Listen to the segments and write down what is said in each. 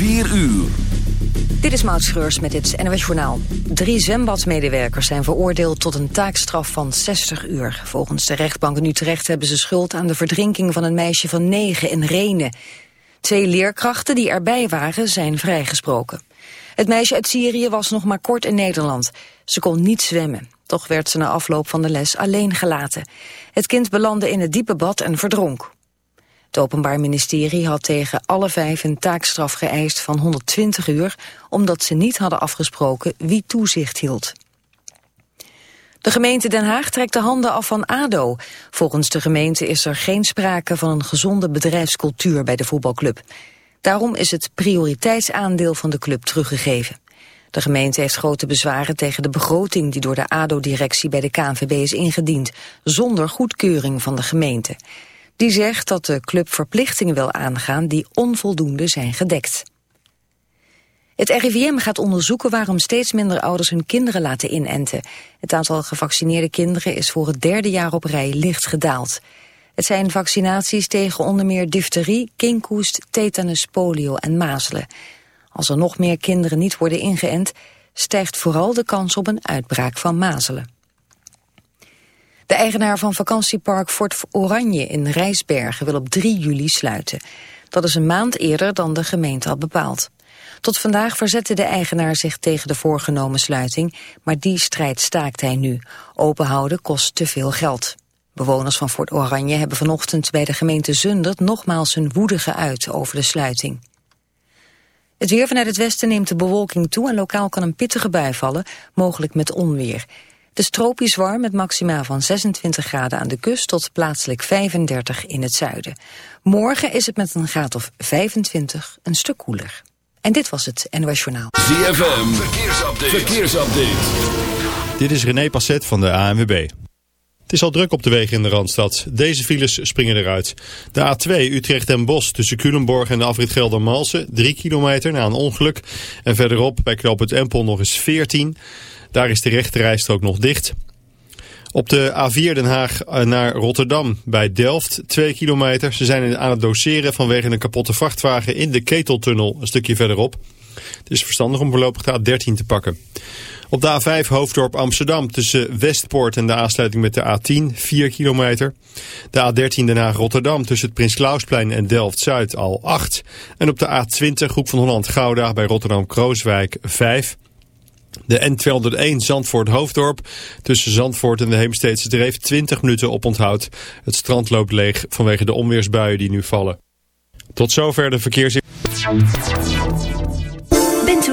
4 uur. Dit is Maud Schreurs met het NOS Journaal. Drie zwembadmedewerkers zijn veroordeeld tot een taakstraf van 60 uur. Volgens de rechtbank in Utrecht hebben ze schuld aan de verdrinking van een meisje van 9 in Renen. Twee leerkrachten die erbij waren zijn vrijgesproken. Het meisje uit Syrië was nog maar kort in Nederland. Ze kon niet zwemmen. Toch werd ze na afloop van de les alleen gelaten. Het kind belandde in het diepe bad en verdronk. Het Openbaar Ministerie had tegen alle vijf een taakstraf geëist van 120 uur... omdat ze niet hadden afgesproken wie toezicht hield. De gemeente Den Haag trekt de handen af van ADO. Volgens de gemeente is er geen sprake van een gezonde bedrijfscultuur bij de voetbalclub. Daarom is het prioriteitsaandeel van de club teruggegeven. De gemeente heeft grote bezwaren tegen de begroting die door de ADO-directie bij de KNVB is ingediend, zonder goedkeuring van de gemeente. Die zegt dat de club verplichtingen wil aangaan die onvoldoende zijn gedekt. Het RIVM gaat onderzoeken waarom steeds minder ouders hun kinderen laten inenten. Het aantal gevaccineerde kinderen is voor het derde jaar op rij licht gedaald. Het zijn vaccinaties tegen onder meer difterie, kinkhoest, tetanus, polio en mazelen. Als er nog meer kinderen niet worden ingeënt, stijgt vooral de kans op een uitbraak van mazelen. De eigenaar van vakantiepark Fort Oranje in Rijsbergen wil op 3 juli sluiten. Dat is een maand eerder dan de gemeente had bepaald. Tot vandaag verzette de eigenaar zich tegen de voorgenomen sluiting, maar die strijd staakt hij nu. Openhouden kost te veel geld. Bewoners van Fort Oranje hebben vanochtend bij de gemeente Zundert nogmaals hun woede geuit over de sluiting. Het weer vanuit het westen neemt de bewolking toe en lokaal kan een pittige bui vallen, mogelijk met onweer. Het is tropisch warm met maxima van 26 graden aan de kust tot plaatselijk 35 in het zuiden. Morgen is het met een graad of 25 een stuk koeler. En dit was het NOS Journaal. ZFM, verkeersupdate. verkeersupdate. Dit is René Passet van de ANWB. Het is al druk op de wegen in de Randstad. Deze files springen eruit. De A2 Utrecht en Bos tussen Culemborg en de afrit Geldermalsen. 3 kilometer na een ongeluk. En verderop bij Knoop het Empel nog eens 14. Daar is de rechterrijstrook nog dicht. Op de A4 Den Haag eh, naar Rotterdam bij Delft 2 kilometer. Ze zijn aan het doseren vanwege een kapotte vrachtwagen in de keteltunnel een stukje verderop. Het is verstandig om voorlopig de A13 te pakken. Op de A5 Hoofddorp Amsterdam tussen Westpoort en de aansluiting met de A10 4 kilometer. De A13 Den Haag Rotterdam tussen het Prins Klausplein en Delft-Zuid al 8. En op de A20 Groep van Holland Gouda bij Rotterdam-Krooswijk 5. De N201 Zandvoort-Hoofddorp tussen Zandvoort en de Heemsteedse Dreef 20 minuten op onthoud. Het strand loopt leeg vanwege de onweersbuien die nu vallen. Tot zover de verkeers u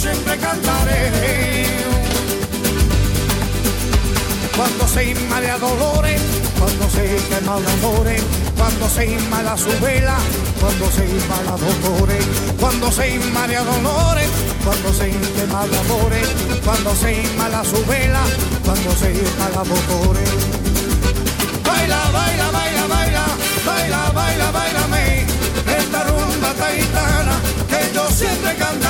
Siempre cantaré. Cuando se inmala dolores, cuando se quema de amores, cuando se inmala su vela, cuando se inmala dolores, cuando se inmala dolores, cuando se quema de amores, cuando se inmala su vela, cuando se inmala dolores. Baila, baila, baila, baila, baila, baila, bailame, esta rumba taitana que yo siempre cantaré,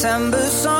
September song,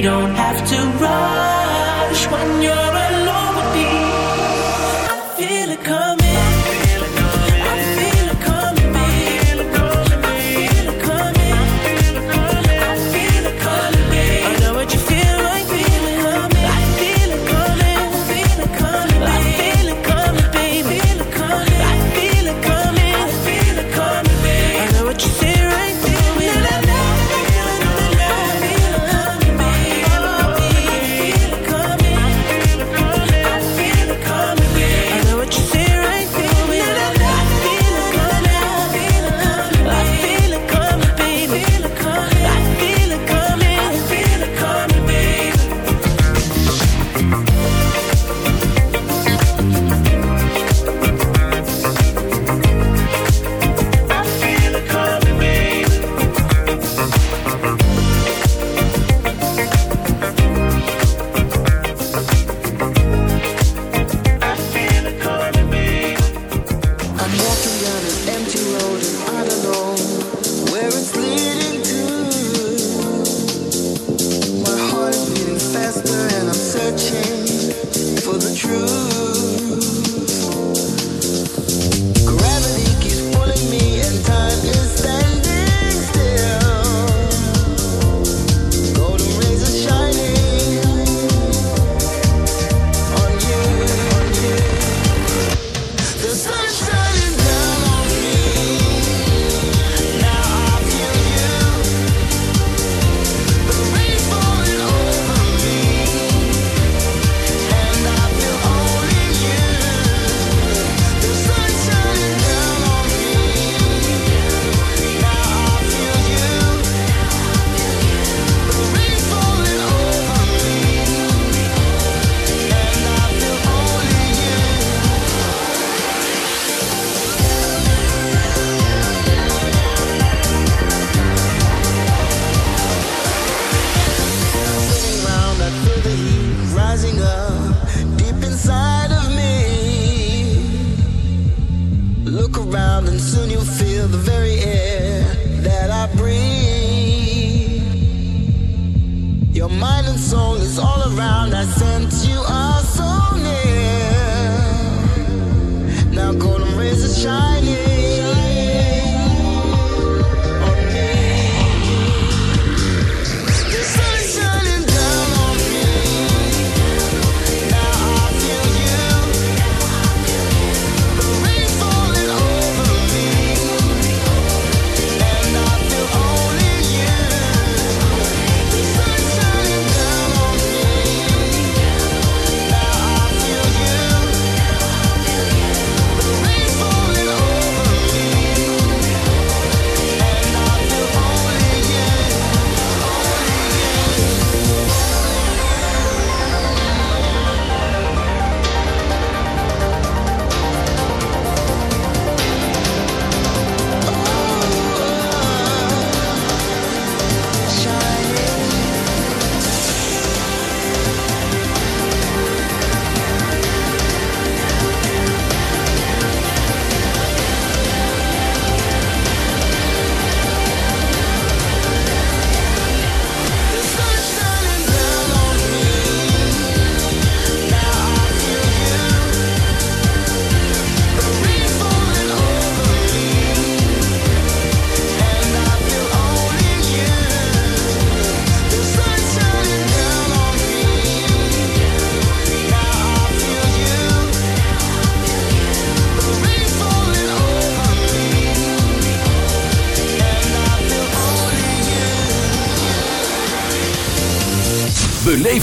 don't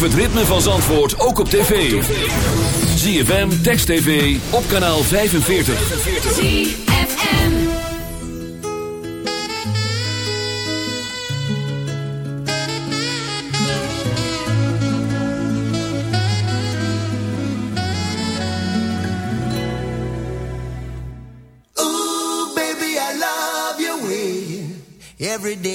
het ritme van Zandvoort ook op tv. ZFM, Text TV, op kanaal 45. ZFM Ooh, baby, I love your way. Every day.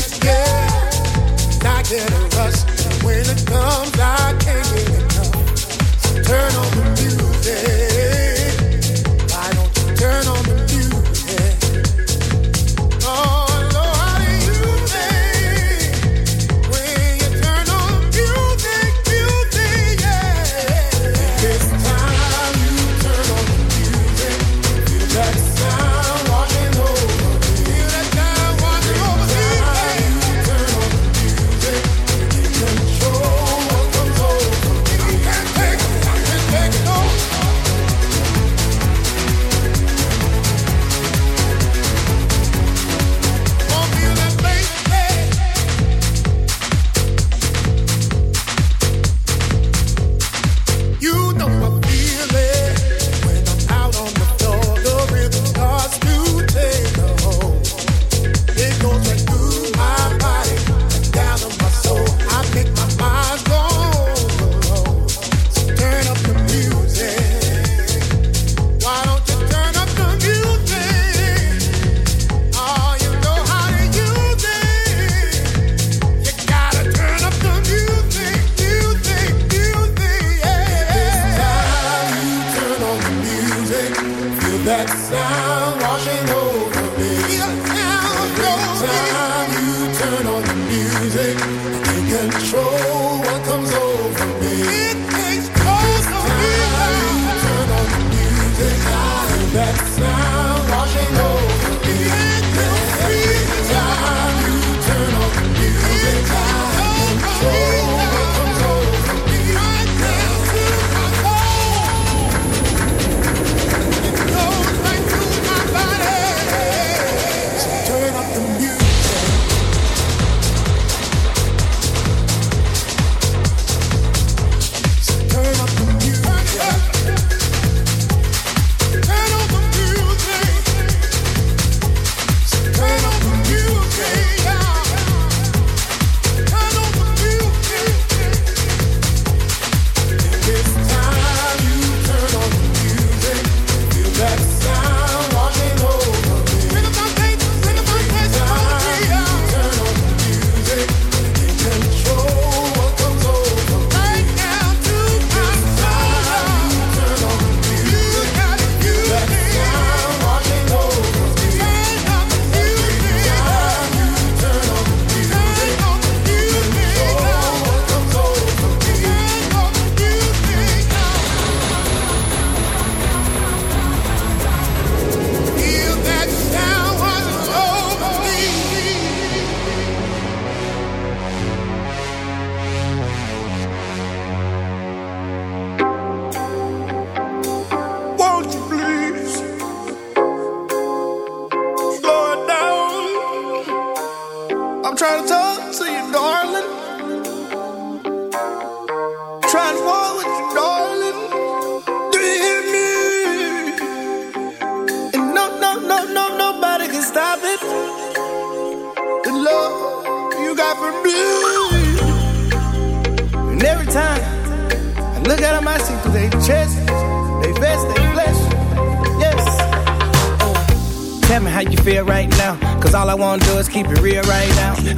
yeah.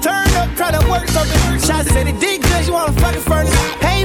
Turn up, try to work something. Shots said he did good, you wanna fucking furnace. Hey,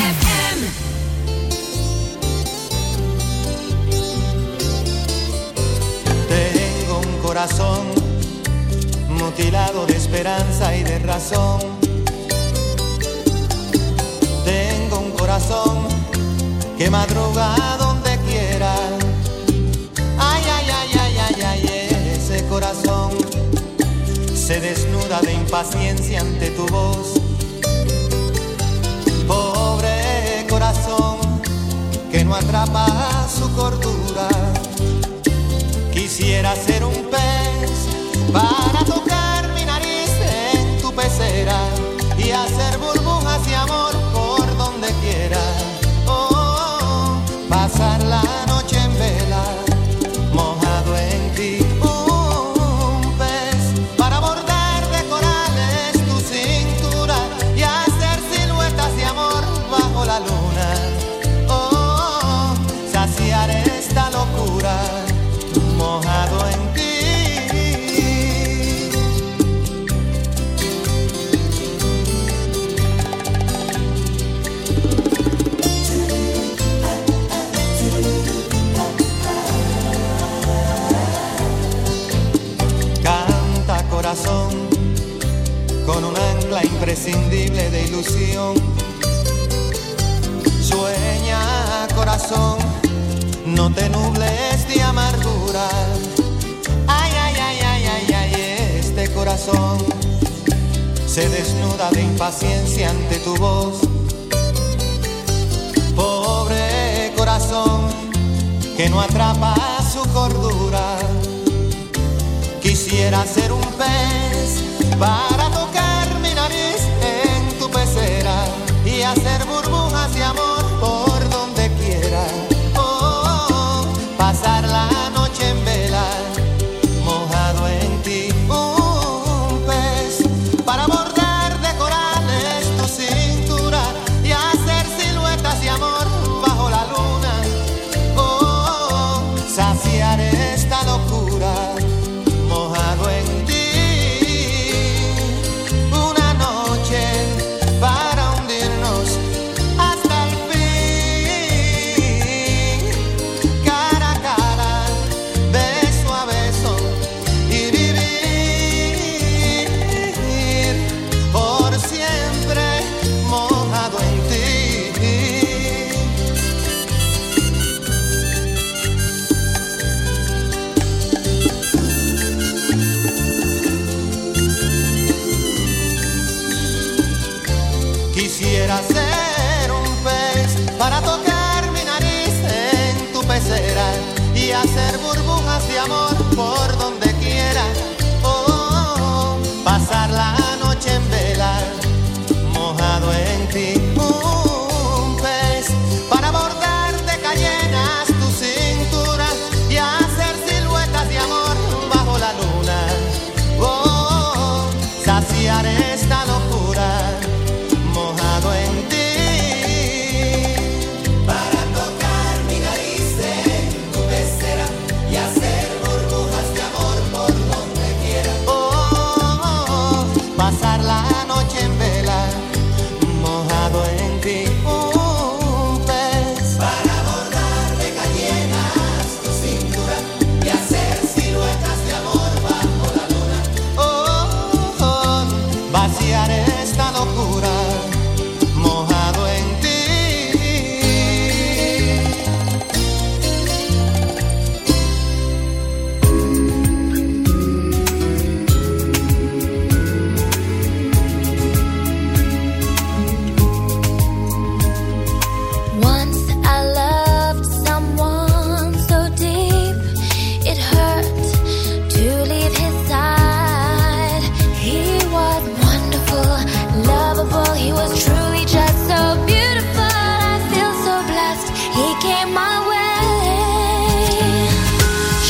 He came my way.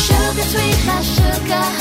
Sugar sweet, my sugar.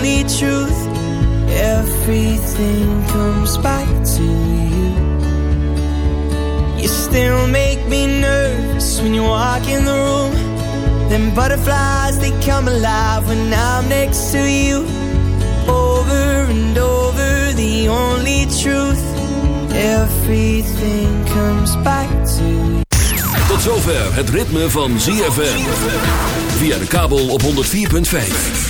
Only truth. Everything comes back to you. You still make me nervous when you walk in the room. Them butterflies, they come alive when I'm next to you. Over and over, the only truth. Everything comes back to you. Tot zover het ritme van ZFM. Via de kabel op 104.5.